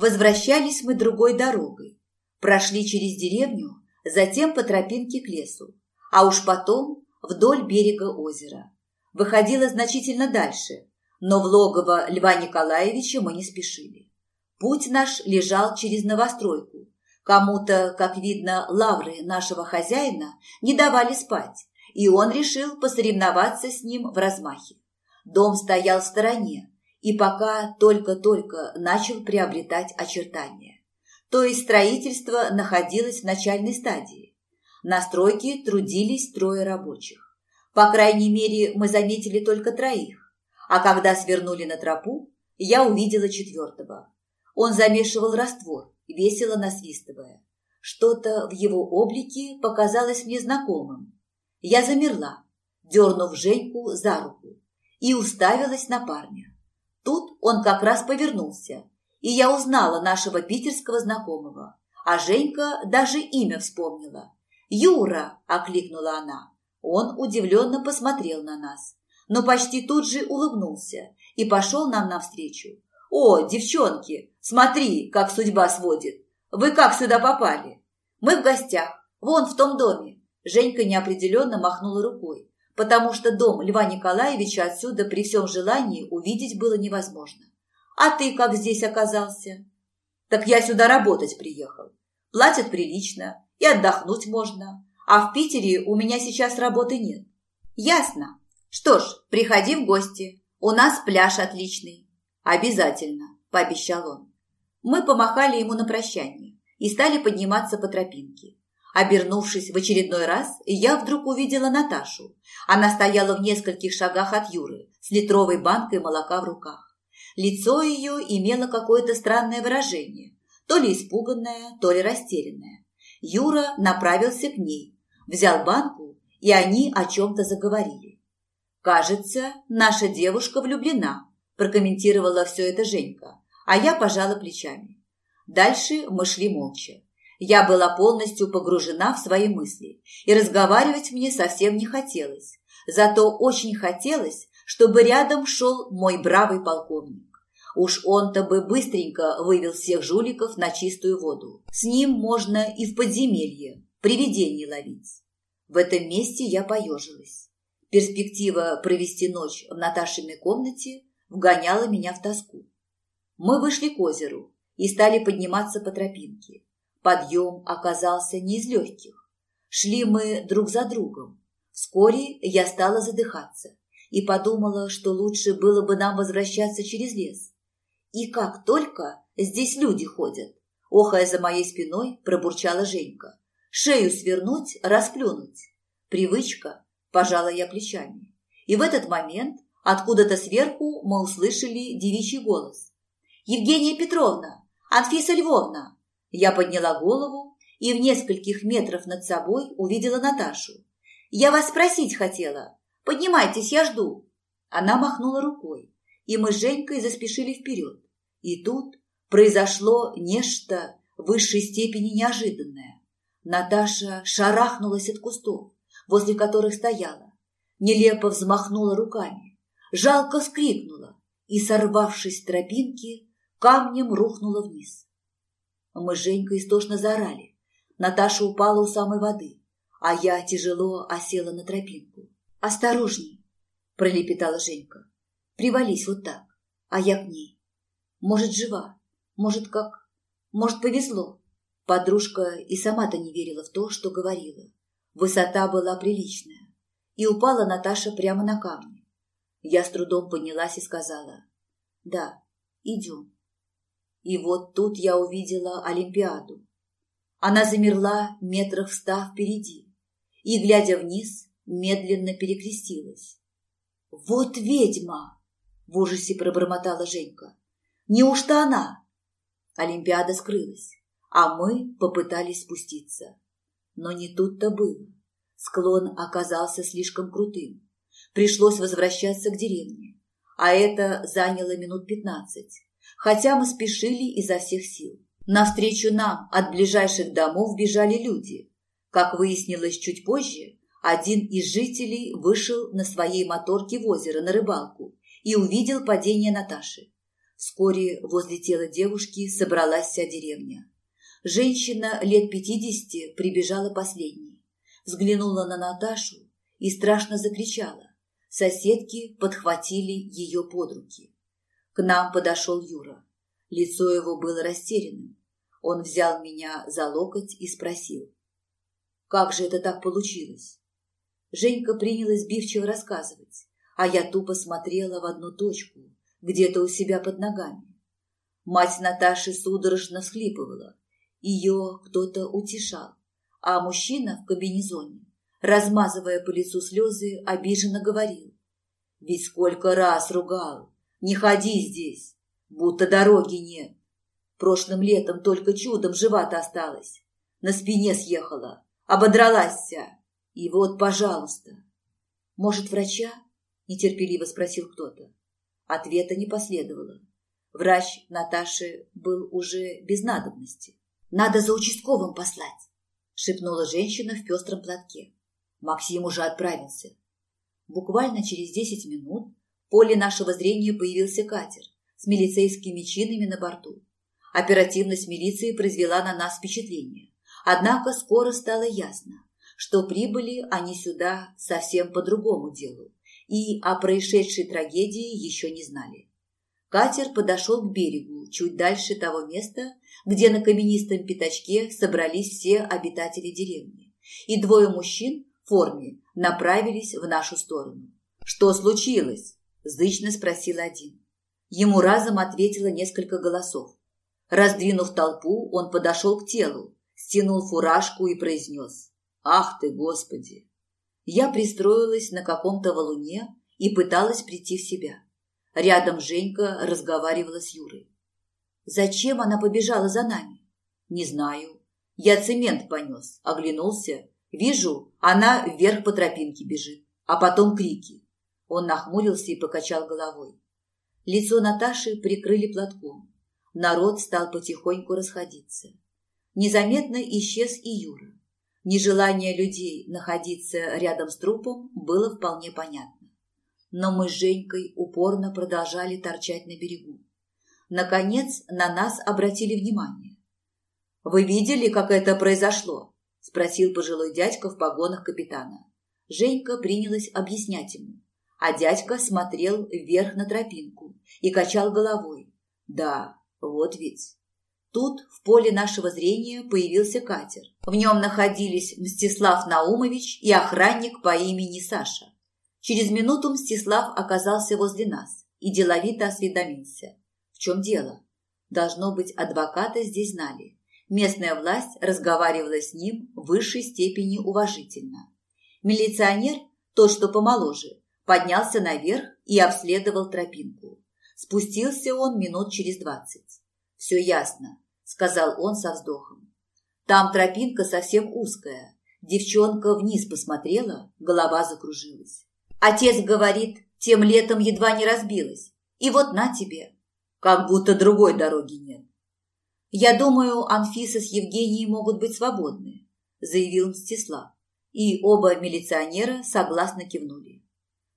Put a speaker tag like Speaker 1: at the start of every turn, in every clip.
Speaker 1: Возвращались мы другой дорогой. Прошли через деревню, затем по тропинке к лесу, а уж потом вдоль берега озера. Выходило значительно дальше, но в логово Льва Николаевича мы не спешили. Путь наш лежал через новостройку. Кому-то, как видно, лавры нашего хозяина не давали спать, и он решил посоревноваться с ним в размахе. Дом стоял в стороне, и пока только-только начал приобретать очертания. То есть строительство находилось в начальной стадии. На стройке трудились трое рабочих. По крайней мере, мы заметили только троих. А когда свернули на тропу, я увидела четвертого. Он замешивал раствор, весело насвистывая. Что-то в его облике показалось мне знакомым. Я замерла, дернув Женьку за руку, и уставилась на парня. Тут он как раз повернулся, и я узнала нашего питерского знакомого. А Женька даже имя вспомнила. «Юра!» – окликнула она. Он удивленно посмотрел на нас, но почти тут же улыбнулся и пошел нам навстречу. «О, девчонки, смотри, как судьба сводит! Вы как сюда попали?» «Мы в гостях, вон в том доме». Женька неопределенно махнула рукой потому что дом Льва Николаевича отсюда при всем желании увидеть было невозможно. А ты как здесь оказался? Так я сюда работать приехал. Платят прилично, и отдохнуть можно. А в Питере у меня сейчас работы нет. Ясно. Что ж, приходи в гости. У нас пляж отличный. Обязательно, пообещал он. Мы помахали ему на прощание и стали подниматься по тропинке. Обернувшись в очередной раз, я вдруг увидела Наташу. Она стояла в нескольких шагах от Юры с литровой банкой молока в руках. Лицо ее имело какое-то странное выражение, то ли испуганное, то ли растерянное. Юра направился к ней, взял банку, и они о чем-то заговорили. «Кажется, наша девушка влюблена», – прокомментировала все это Женька, а я пожала плечами. Дальше мы шли молча. Я была полностью погружена в свои мысли, и разговаривать мне совсем не хотелось. Зато очень хотелось, чтобы рядом шел мой бравый полковник. Уж он-то бы быстренько вывел всех жуликов на чистую воду. С ним можно и в подземелье привидений ловить. В этом месте я поежилась. Перспектива провести ночь в Наташиной комнате вгоняла меня в тоску. Мы вышли к озеру и стали подниматься по тропинке. Подъем оказался не из легких. Шли мы друг за другом. Вскоре я стала задыхаться и подумала, что лучше было бы нам возвращаться через лес. И как только здесь люди ходят, охая за моей спиной, пробурчала Женька. Шею свернуть, расплюнуть. Привычка, пожала я плечами. И в этот момент откуда-то сверху мы услышали девичий голос. «Евгения Петровна! Анфиса Львовна! Я подняла голову и в нескольких метрах над собой увидела Наташу. «Я вас спросить хотела. Поднимайтесь, я жду». Она махнула рукой, и мы с Женькой заспешили вперед. И тут произошло нечто в высшей степени неожиданное. Наташа шарахнулась от кустов, возле которых стояла, нелепо взмахнула руками, жалко вскрикнула и, сорвавшись с тропинки, камнем рухнула вниз. Мы с Женькой истошно заорали. Наташа упала у самой воды, а я тяжело осела на тропинку. «Осторожней!» – пролепетала Женька. «Привались вот так, а я к ней. Может, жива, может, как... Может, повезло». Подружка и сама-то не верила в то, что говорила. Высота была приличная, и упала Наташа прямо на камни. Я с трудом поднялась и сказала, «Да, идем». И вот тут я увидела Олимпиаду. Она замерла метрах в ста впереди и, глядя вниз, медленно перекрестилась. «Вот ведьма!» – в ужасе пробормотала Женька. «Неужто она?» Олимпиада скрылась, а мы попытались спуститься. Но не тут-то было. Склон оказался слишком крутым. Пришлось возвращаться к деревне, а это заняло минут пятнадцать хотя мы спешили изо всех сил. Навстречу нам от ближайших домов бежали люди. Как выяснилось чуть позже, один из жителей вышел на своей моторке в озеро на рыбалку и увидел падение Наташи. Вскоре возле тела девушки собралась вся деревня. Женщина лет пятидесяти прибежала последней, взглянула на Наташу и страшно закричала. Соседки подхватили ее под руки. К нам подошел Юра. Лицо его было растерянным. Он взял меня за локоть и спросил. «Как же это так получилось?» Женька принялась сбивчиво рассказывать, а я тупо смотрела в одну точку, где-то у себя под ногами. Мать Наташи судорожно всхлипывала. Ее кто-то утешал, а мужчина в кабинезоне, размазывая по лицу слезы, обиженно говорил. «Ведь сколько раз ругал! Не ходи здесь! Будто дороги нет! Прошлым летом только чудом жива-то осталась. На спине съехала, ободралась вся. И вот, пожалуйста. Может, врача? Нетерпеливо спросил кто-то. Ответа не последовало. Врач Наташи был уже без надобности. «Надо за участковым послать», — шепнула женщина в пестром платке. Максим уже отправился. Буквально через десять минут поле нашего зрения появился катер с милицейскими чинами на борту. Оперативность милиции произвела на нас впечатление. Однако скоро стало ясно, что прибыли они сюда совсем по другому делу и о происшедшей трагедии еще не знали. Катер подошел к берегу, чуть дальше того места, где на каменистом пятачке собрались все обитатели деревни, и двое мужчин в форме направились в нашу сторону. «Что случилось?» – зычно спросил один. Ему разом ответило несколько голосов. Раздвинув толпу, он подошел к телу, стянул фуражку и произнес «Ах ты, Господи!». Я пристроилась на каком-то валуне и пыталась прийти в себя. Рядом Женька разговаривала с Юрой. «Зачем она побежала за нами?» «Не знаю. Я цемент понес, оглянулся. Вижу, она вверх по тропинке бежит, а потом крики». Он нахмурился и покачал головой. Лицо Наташи прикрыли платком. Народ стал потихоньку расходиться. Незаметно исчез и Юра. Нежелание людей находиться рядом с трупом было вполне понятно. Но мы с Женькой упорно продолжали торчать на берегу. Наконец на нас обратили внимание. «Вы видели, как это произошло?» – спросил пожилой дядька в погонах капитана. Женька принялась объяснять ему, а дядька смотрел вверх на тропинку и качал головой. «Да, вот ведь. Тут в поле нашего зрения появился катер. В нем находились Мстислав Наумович и охранник по имени Саша. Через минуту Мстислав оказался возле нас и деловито осведомился. В чем дело? Должно быть, адвокаты здесь знали. Местная власть разговаривала с ним в высшей степени уважительно. Милиционер, тот, что помоложе, поднялся наверх и обследовал тропинку. Спустился он минут через двадцать. «Все ясно», — сказал он со вздохом. «Там тропинка совсем узкая. Девчонка вниз посмотрела, голова закружилась. Отец говорит, тем летом едва не разбилась. И вот на тебе. Как будто другой дороги нет. Я думаю, Анфиса с Евгенией могут быть свободны, заявил Мстислав. И оба милиционера согласно кивнули.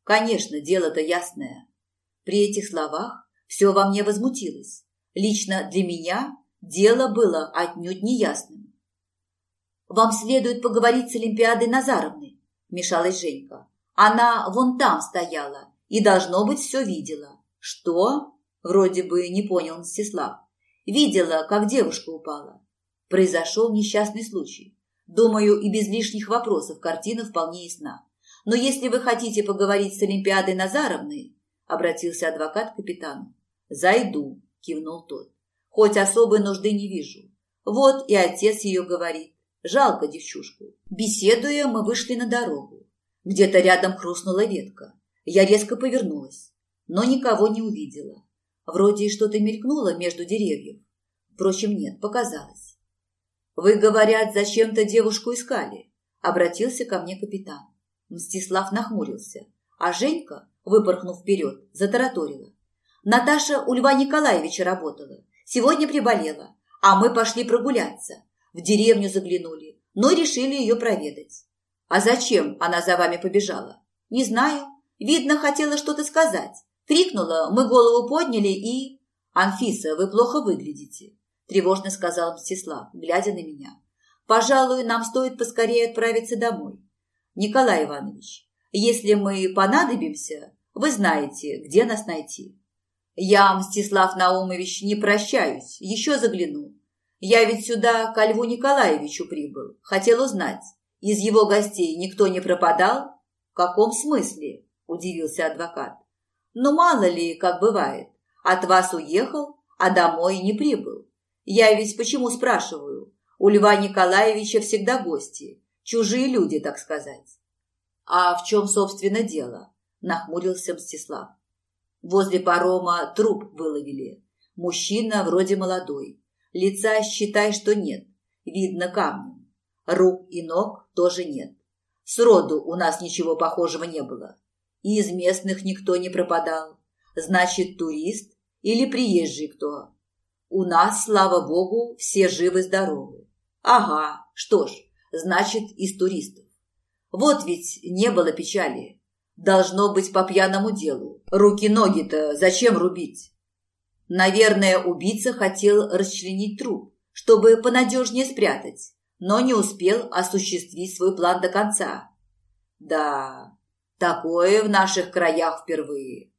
Speaker 1: Конечно, дело-то ясное. При этих словах все во мне возмутилось. Лично для меня дело было отнюдь неясным. «Вам следует поговорить с Олимпиадой Назаровной», – вмешалась Женька. «Она вон там стояла и, должно быть, все видела». «Что?» – вроде бы не понял Мстислав. «Видела, как девушка упала. Произошел несчастный случай. Думаю, и без лишних вопросов картина вполне ясна. Но если вы хотите поговорить с Олимпиадой Назаровной, обратился адвокат к капитану. «Зайду», – кивнул тот. «Хоть особой нужды не вижу. Вот и отец ее говорит. Жалко девчушку». Беседуя, мы вышли на дорогу. Где-то рядом хрустнула ветка. Я резко повернулась, но никого не увидела. Вроде что-то мелькнуло между деревьев. Впрочем, нет, показалось. «Вы, говорят, зачем-то девушку искали?» – обратился ко мне капитан. Мстислав нахмурился, а Женька, выпорхнув вперед, затараторила. Наташа у Льва Николаевича работала. Сегодня приболела, а мы пошли прогуляться. В деревню заглянули, но решили ее проведать. А зачем она за вами побежала? Не знаю. Видно, хотела что-то сказать. Крикнула, мы голову подняли и... «Анфиса, вы плохо выглядите», – тревожно сказал Мстислав, глядя на меня. «Пожалуй, нам стоит поскорее отправиться домой. Николай Иванович, если мы понадобимся, вы знаете, где нас найти». «Я, Мстислав Наумович, не прощаюсь, еще загляну. Я ведь сюда к Льву Николаевичу прибыл, хотел узнать, из его гостей никто не пропадал?» «В каком смысле?» – удивился адвокат. «Ну, мало ли, как бывает. От вас уехал, а домой не прибыл. Я ведь почему спрашиваю? У Льва Николаевича всегда гости, чужие люди, так сказать. А в чем, собственно, дело? Нахмурился Мстислав. Возле парома труп выловили. Мужчина вроде молодой. Лица, считай, что нет. Видно камнем. Рук и ног тоже нет. Сроду у нас ничего похожего не было. И из местных никто не пропадал. Значит, турист или приезжий кто? У нас, слава богу, все живы-здоровы. Ага, что ж, значит, из туристов. Вот ведь не было печали. Должно быть по пьяному делу. Руки-ноги-то зачем рубить? Наверное, убийца хотел расчленить труп, чтобы понадежнее спрятать, но не успел осуществить свой план до конца. Да, такое в наших краях впервые.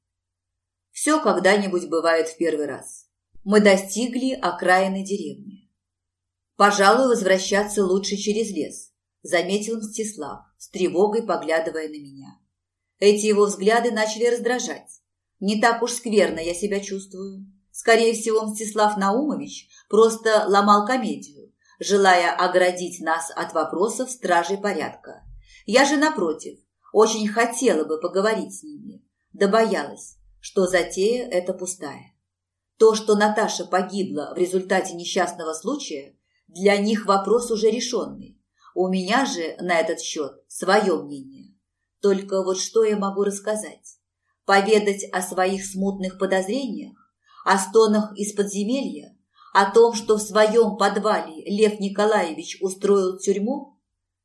Speaker 1: Все когда-нибудь бывает в первый раз. Мы достигли окраины деревни. Пожалуй, возвращаться лучше через лес, заметил Мстислав, с тревогой поглядывая на меня. Эти его взгляды начали раздражать. Не так уж скверно я себя чувствую. Скорее всего, Мстислав Наумович просто ломал комедию, желая оградить нас от вопросов стражей порядка. Я же, напротив, очень хотела бы поговорить с ними, да боялась, что затея эта пустая. То, что Наташа погибла в результате несчастного случая, для них вопрос уже решенный. У меня же на этот счет свое мнение. Только вот что я могу рассказать? Поведать о своих смутных подозрениях, о стонах из подземелья, о том, что в своем подвале Лев Николаевич устроил тюрьму?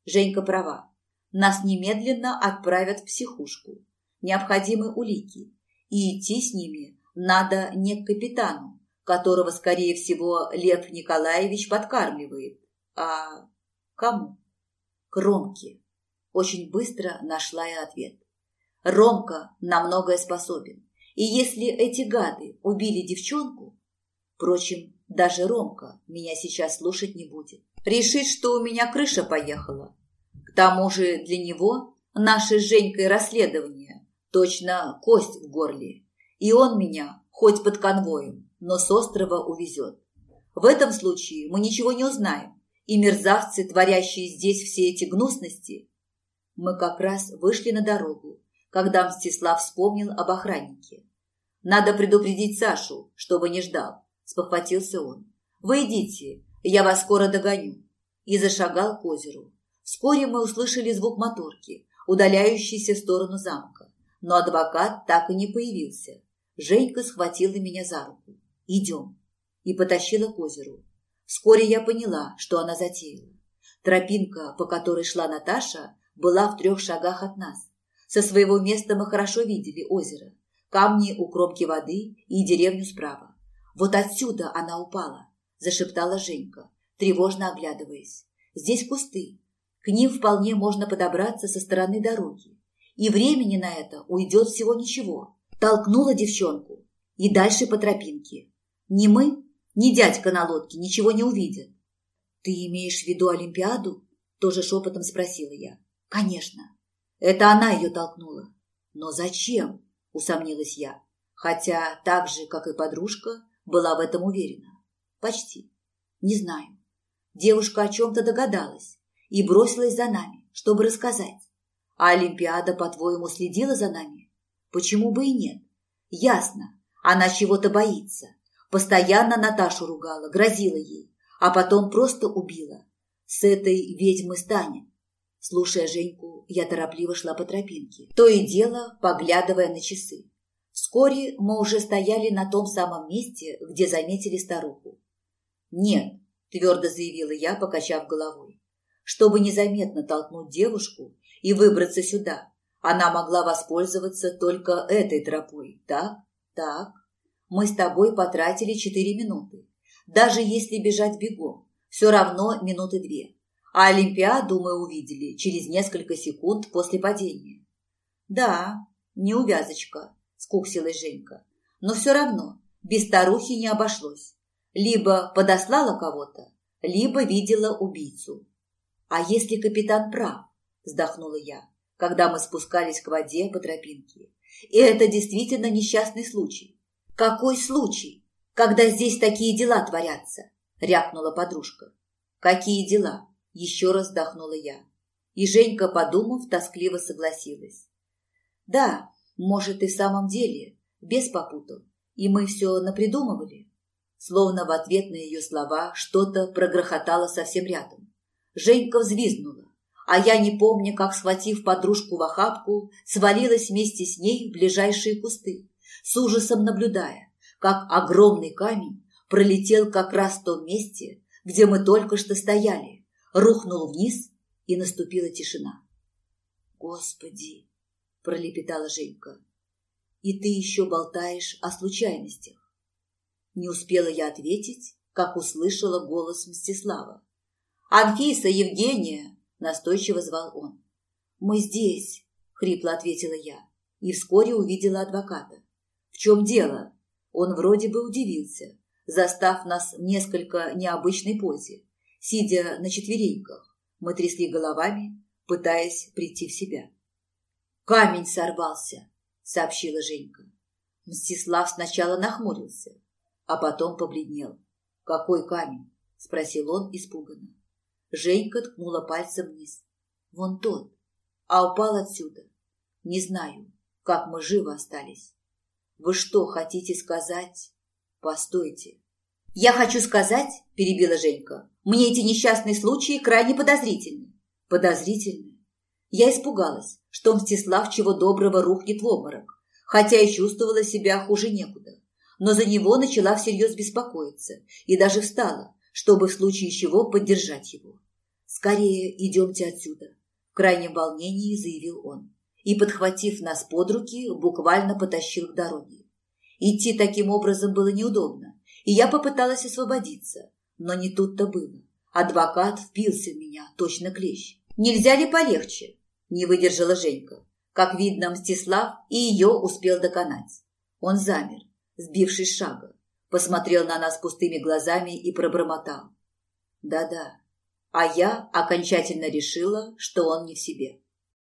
Speaker 1: Женька права. Нас немедленно отправят в психушку. Необходимы улики и идти с ними надо не к капитану, которого, скорее всего, Лев Николаевич подкармливает, а кому? К Ромке. Очень быстро нашла я ответ. Ромка на многое способен. И если эти гады убили девчонку... Впрочем, даже Ромка меня сейчас слушать не будет. Решит, что у меня крыша поехала. К тому же для него наше с Женькой расследование Точно кость в горле. И он меня, хоть под конвоем, но с острова увезет. В этом случае мы ничего не узнаем. И мерзавцы, творящие здесь все эти гнусности... Мы как раз вышли на дорогу, когда Мстислав вспомнил об охраннике. «Надо предупредить Сашу, чтобы не ждал», – спохватился он. «Вы идите, я вас скоро догоню». И зашагал к озеру. Вскоре мы услышали звук моторки, удаляющийся в сторону замка но адвокат так и не появился. Женька схватила меня за руку. «Идем!» и потащила к озеру. Вскоре я поняла, что она затеяла. Тропинка, по которой шла Наташа, была в трех шагах от нас. Со своего места мы хорошо видели озеро, камни у кромки воды и деревню справа. «Вот отсюда она упала», – зашептала Женька, тревожно оглядываясь. «Здесь кусты. К ним вполне можно подобраться со стороны дороги и времени на это уйдет всего ничего. Толкнула девчонку и дальше по тропинке. Ни мы, ни дядька на лодке ничего не увидят. «Ты имеешь в виду Олимпиаду?» – тоже шепотом спросила я. «Конечно. Это она ее толкнула. Но зачем?» – усомнилась я. Хотя так же, как и подружка, была в этом уверена. Почти. Не знаю. Девушка о чем-то догадалась и бросилась за нами, чтобы рассказать. А Олимпиада, по-твоему, следила за нами? Почему бы и нет? Ясно, она чего-то боится. Постоянно Наташу ругала, грозила ей, а потом просто убила. С этой ведьмы станет. Слушая Женьку, я торопливо шла по тропинке, то и дело поглядывая на часы. Вскоре мы уже стояли на том самом месте, где заметили старуху. «Нет», – твердо заявила я, покачав головой. Чтобы незаметно толкнуть девушку, и выбраться сюда. Она могла воспользоваться только этой тропой. Так, так. Мы с тобой потратили четыре минуты. Даже если бежать бегом, все равно минуты две. А Олимпиаду мы увидели через несколько секунд после падения. Да, неувязочка, скуксилась Женька. Но все равно без старухи не обошлось. Либо подослала кого-то, либо видела убийцу. А если капитан прав, вздохнула я, когда мы спускались к воде по тропинке. И это действительно несчастный случай. Какой случай, когда здесь такие дела творятся? Рякнула подружка. Какие дела? Еще раз вздохнула я. И Женька, подумав, тоскливо согласилась. Да, может, и в самом деле, без попутал. И мы все напридумывали. Словно в ответ на ее слова что-то прогрохотало совсем рядом. Женька взвизгнула, а я, не помня, как, схватив подружку в охапку, свалилась вместе с ней в ближайшие кусты, с ужасом наблюдая, как огромный камень пролетел как раз в том месте, где мы только что стояли, рухнул вниз, и наступила тишина. «Господи!» – пролепетала Женька. «И ты еще болтаешь о случайностях?» Не успела я ответить, как услышала голос Мстислава. «Анфиса, Евгения!» – настойчиво звал он. «Мы здесь!» – хрипло ответила я и вскоре увидела адвоката. «В чем дело?» Он вроде бы удивился, застав нас в несколько необычной позе. Сидя на четвереньках, мы трясли головами, пытаясь прийти в себя. «Камень сорвался», — сообщила Женька. Мстислав сначала нахмурился, а потом побледнел. «Какой камень?» — спросил он испуганно. Женька ткнула пальцем вниз. «Вон тот. А упал отсюда. Не знаю, как мы живы остались. Вы что хотите сказать?» «Постойте». «Я хочу сказать», – перебила Женька, – «мне эти несчастные случаи крайне подозрительны». «Подозрительны?» Я испугалась, что Мстислав чего доброго рухнет в обморок, хотя и чувствовала себя хуже некуда. Но за него начала всерьез беспокоиться и даже встала, чтобы в случае чего поддержать его. «Скорее идемте отсюда», – в крайнем волнении заявил он. И, подхватив нас под руки, буквально потащил к дороге. Идти таким образом было неудобно, и я попыталась освободиться, но не тут-то было. Адвокат впился в меня, точно клещ. «Нельзя ли полегче?» – не выдержала Женька. Как видно, Мстислав и ее успел доконать. Он замер, сбившись шага, посмотрел на нас пустыми глазами и пробормотал. «Да-да». А я окончательно решила, что он не в себе.